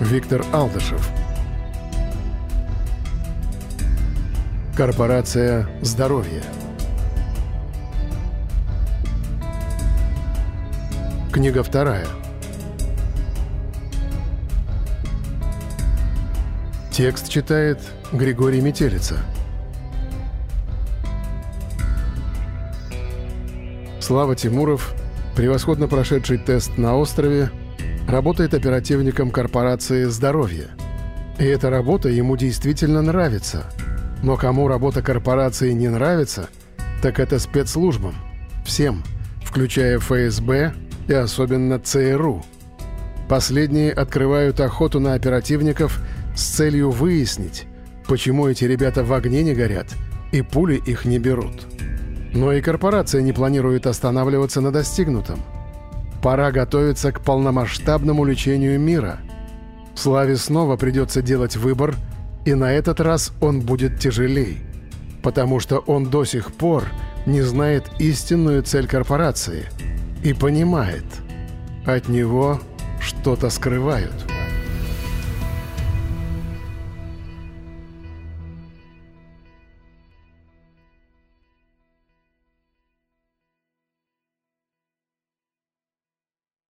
Виктор Алдышев. Корпорация «Здоровье». Книга вторая. Текст читает Григорий Метелица. Слава Тимуров, превосходно прошедший тест на острове, работает оперативником корпорации «Здоровье». И эта работа ему действительно нравится. Но кому работа корпорации не нравится, так это спецслужбам. Всем, включая ФСБ и особенно ЦРУ. Последние открывают охоту на оперативников с целью выяснить, почему эти ребята в огне не горят и пули их не берут. Но и корпорация не планирует останавливаться на достигнутом. Пора готовиться к полномасштабному лечению мира. Славе снова придется делать выбор, и на этот раз он будет тяжелей, потому что он до сих пор не знает истинную цель корпорации и понимает, от него что-то скрывают.